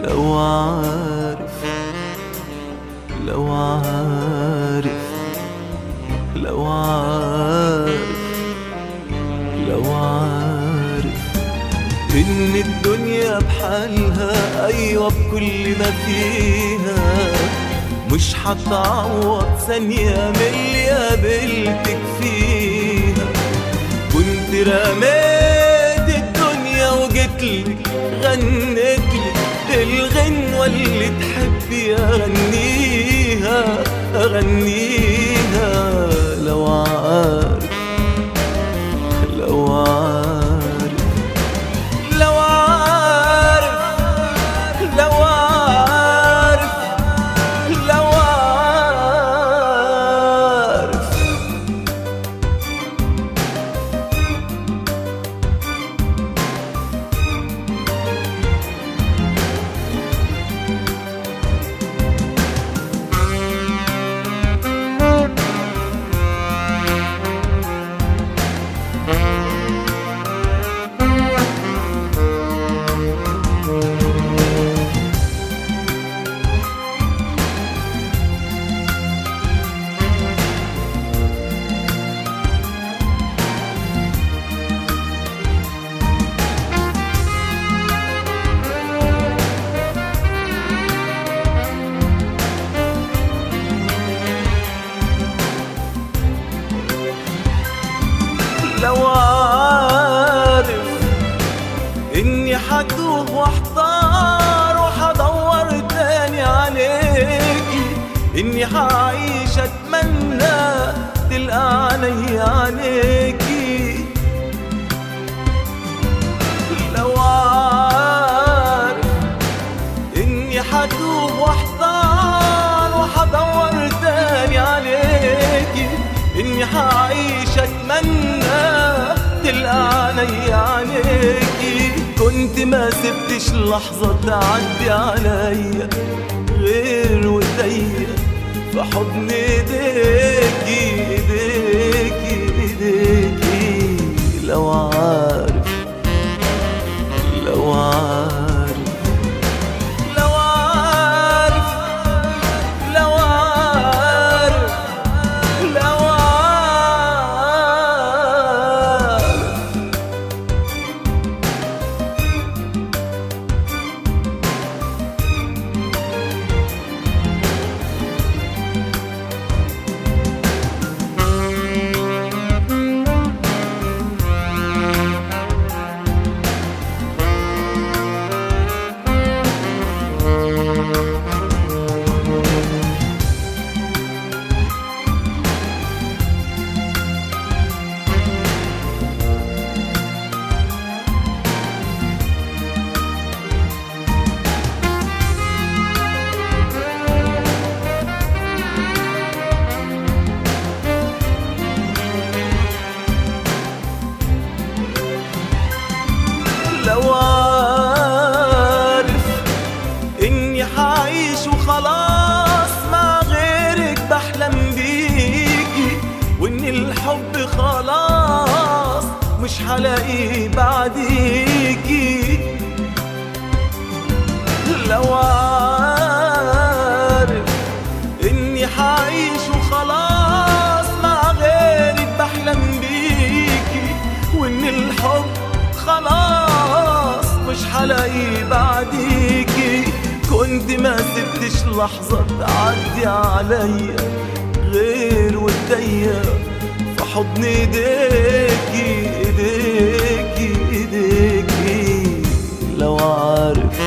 لو عارف لو عارف لو عارف لو عارف إن الدنيا بحالها. أيوة بكل ما فيها. مش هتعوض ثانية من اللي قابلتك فيها. كنت رميت الدنيا وجيتلك غنيتلك الغنوة اللي تحبي أغنيها أغنيها. عارف إني حتوه وأحتار وحدور تاني عليكي إني حعيش أتمنى تلقى علي عليكي لو عارف إني حتوه وأحتار وحدور تاني عليكي إني حعيش ما سبتش لحظة تعدي عليا غير وايديا في حضن ايديكي ايديكي ايديكي. لو عارف هلاقي بعديكي لو عارف إني حعيش وخلاص مع غيرك بحلم بيكي وإن الحب خلاص مش هلاقي بعديكي كنت ما سبتش لحظة تعدي عليا غير وايديا في حضن ايديكي ايديكي ايديكي. لو عارف